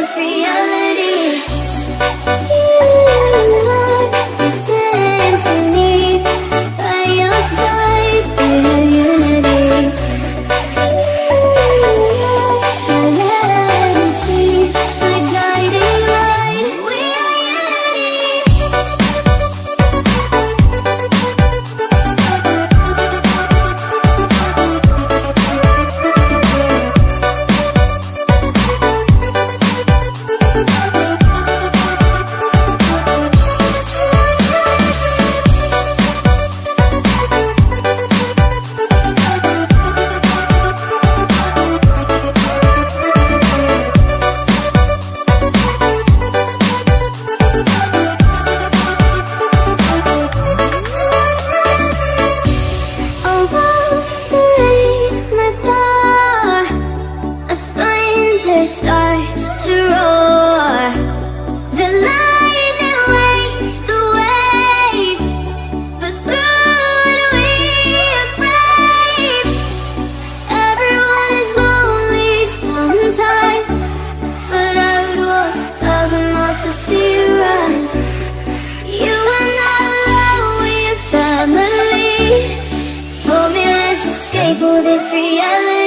this reality to see you rise. You are not alone family. Hold me, let's escape this reality.